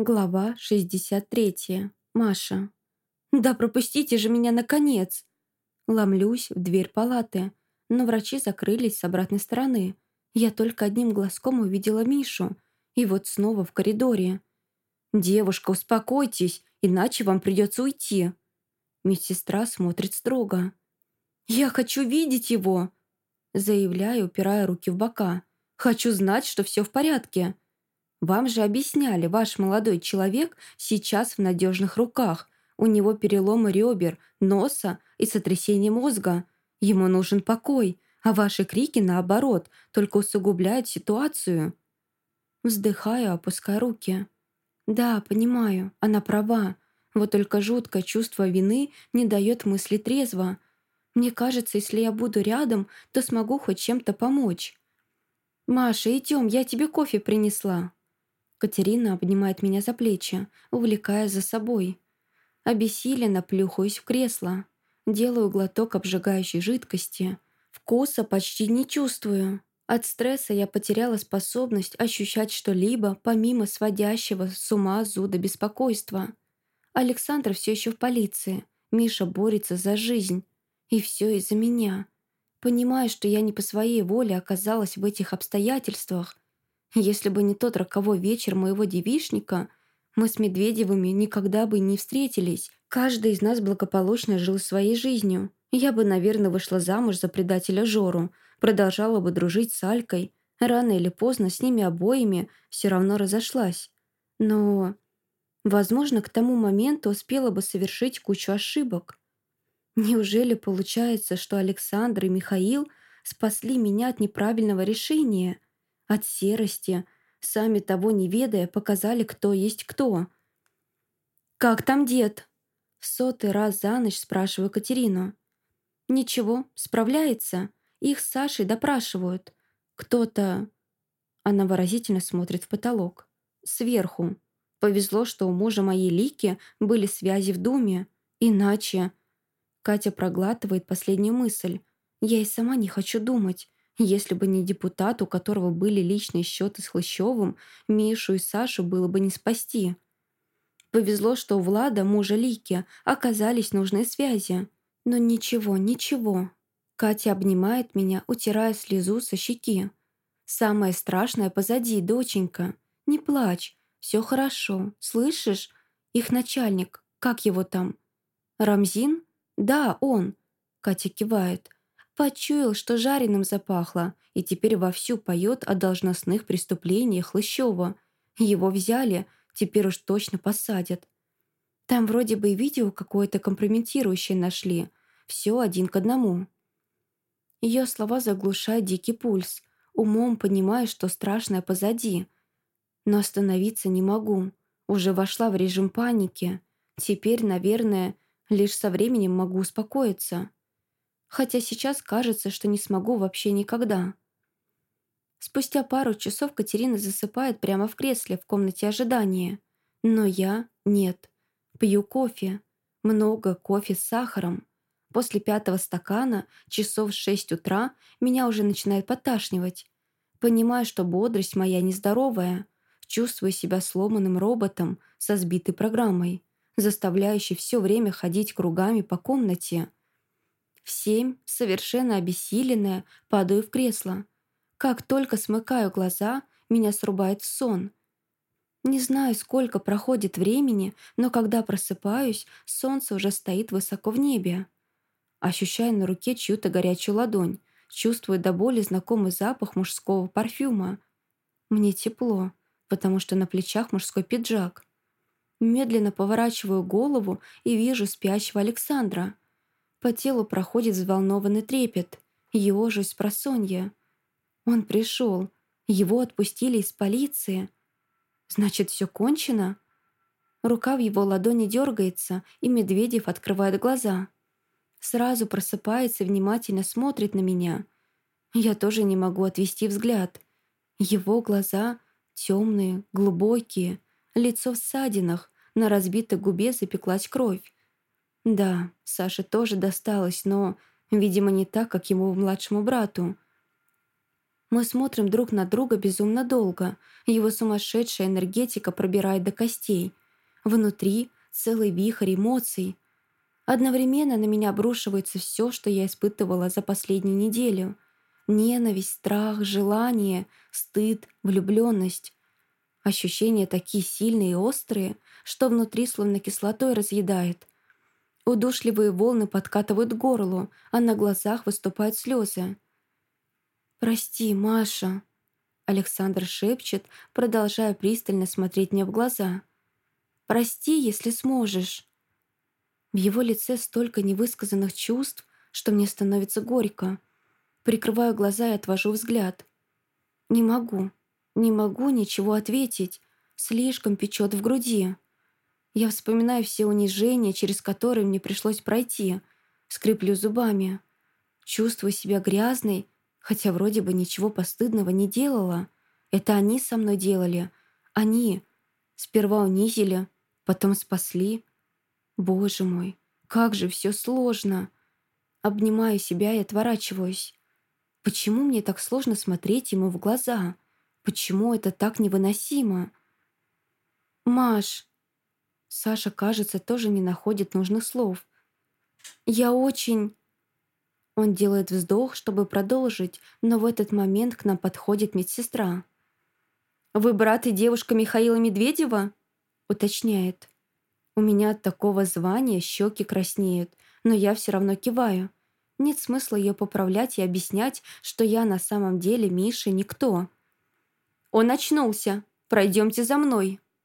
Глава 63. Маша. «Да пропустите же меня, наконец!» Ломлюсь в дверь палаты, но врачи закрылись с обратной стороны. Я только одним глазком увидела Мишу, и вот снова в коридоре. «Девушка, успокойтесь, иначе вам придется уйти!» Медсестра смотрит строго. «Я хочу видеть его!» Заявляю, упирая руки в бока. «Хочу знать, что все в порядке!» Вам же объясняли, ваш молодой человек сейчас в надежных руках. У него переломы ребер, носа и сотрясение мозга. Ему нужен покой, а ваши крики, наоборот, только усугубляют ситуацию. Вздыхаю, опуская руки. Да, понимаю, она права. Вот только жуткое чувство вины не дает мысли трезво. Мне кажется, если я буду рядом, то смогу хоть чем-то помочь. «Маша, идем, я тебе кофе принесла». Катерина обнимает меня за плечи, увлекая за собой. Обессиленно плюхаюсь в кресло. Делаю глоток обжигающей жидкости. Вкуса почти не чувствую. От стресса я потеряла способность ощущать что-либо, помимо сводящего с ума зуда беспокойства. Александр все еще в полиции. Миша борется за жизнь. И все из-за меня. Понимаю, что я не по своей воле оказалась в этих обстоятельствах, если бы не тот роковой вечер моего девишника, мы с Медведевыми никогда бы не встретились. Каждый из нас благополучно жил своей жизнью. Я бы, наверное, вышла замуж за предателя Жору, продолжала бы дружить с Алькой. Рано или поздно с ними обоими все равно разошлась. Но, возможно, к тому моменту успела бы совершить кучу ошибок. Неужели получается, что Александр и Михаил спасли меня от неправильного решения – от серости, сами того не ведая, показали, кто есть кто. «Как там дед?» В сотый раз за ночь спрашиваю Катерину. «Ничего, справляется. Их с Сашей допрашивают. Кто-то...» Она выразительно смотрит в потолок. «Сверху. Повезло, что у мужа моей Лики были связи в доме. Иначе...» Катя проглатывает последнюю мысль. «Я и сама не хочу думать. Если бы не депутат, у которого были личные счеты с Хлыщевым, Мишу и Сашу было бы не спасти. Повезло, что у Влада, мужа Лики, оказались нужные связи. Но ничего, ничего. Катя обнимает меня, утирая слезу со щеки. «Самое страшное позади, доченька. Не плачь. Все хорошо. Слышишь? Их начальник. Как его там? Рамзин? Да, он». Катя кивает. Почуял, что жареным запахло, и теперь вовсю поет о должностных преступлениях Хлыщева. Его взяли, теперь уж точно посадят. Там вроде бы и видео какое-то компрометирующее нашли. Все один к одному. Ее слова заглушают дикий пульс. Умом понимаю, что страшное позади. Но остановиться не могу. Уже вошла в режим паники. Теперь, наверное, лишь со временем могу успокоиться хотя сейчас кажется, что не смогу вообще никогда. Спустя пару часов Катерина засыпает прямо в кресле в комнате ожидания. Но я нет. Пью кофе. Много кофе с сахаром. После пятого стакана, часов в шесть утра, меня уже начинает поташнивать. Понимаю, что бодрость моя нездоровая. Чувствую себя сломанным роботом со сбитой программой, заставляющей все время ходить кругами по комнате. В семь, совершенно обессиленная, падаю в кресло. Как только смыкаю глаза, меня срубает сон. Не знаю, сколько проходит времени, но когда просыпаюсь, солнце уже стоит высоко в небе. Ощущаю на руке чью-то горячую ладонь, чувствую до боли знакомый запах мужского парфюма. Мне тепло, потому что на плечах мужской пиджак. Медленно поворачиваю голову и вижу спящего Александра — по телу проходит взволнованный трепет. Ежусь просонья. Он пришел. Его отпустили из полиции. Значит, все кончено? Рука в его ладони дергается, и Медведев открывает глаза. Сразу просыпается и внимательно смотрит на меня. Я тоже не могу отвести взгляд. Его глаза темные, глубокие, лицо в ссадинах, на разбитой губе запеклась кровь. Да, Саше тоже досталось, но, видимо, не так, как ему младшему брату. Мы смотрим друг на друга безумно долго. Его сумасшедшая энергетика пробирает до костей. Внутри целый вихрь эмоций. Одновременно на меня обрушивается все, что я испытывала за последнюю неделю. Ненависть, страх, желание, стыд, влюбленность. Ощущения такие сильные и острые, что внутри словно кислотой разъедает. Удушливые волны подкатывают к горлу, а на глазах выступают слезы. «Прости, Маша», — Александр шепчет, продолжая пристально смотреть мне в глаза. «Прости, если сможешь». В его лице столько невысказанных чувств, что мне становится горько. Прикрываю глаза и отвожу взгляд. Не могу, не могу ничего ответить. Слишком печет в груди. Я вспоминаю все унижения, через которые мне пришлось пройти. Скреплю зубами. Чувствую себя грязной, хотя вроде бы ничего постыдного не делала. Это они со мной делали. Они. Сперва унизили, потом спасли. Боже мой, как же все сложно. Обнимаю себя и отворачиваюсь. Почему мне так сложно смотреть ему в глаза? Почему это так невыносимо? «Маш!» Саша, кажется, тоже не находит нужных слов. «Я очень...» Он делает вздох, чтобы продолжить, но в этот момент к нам подходит медсестра. «Вы брат и девушка Михаила Медведева?» уточняет. У меня от такого звания щеки краснеют, но я все равно киваю. Нет смысла ее поправлять и объяснять, что я на самом деле Миша никто. «Он очнулся. Пройдемте за мной».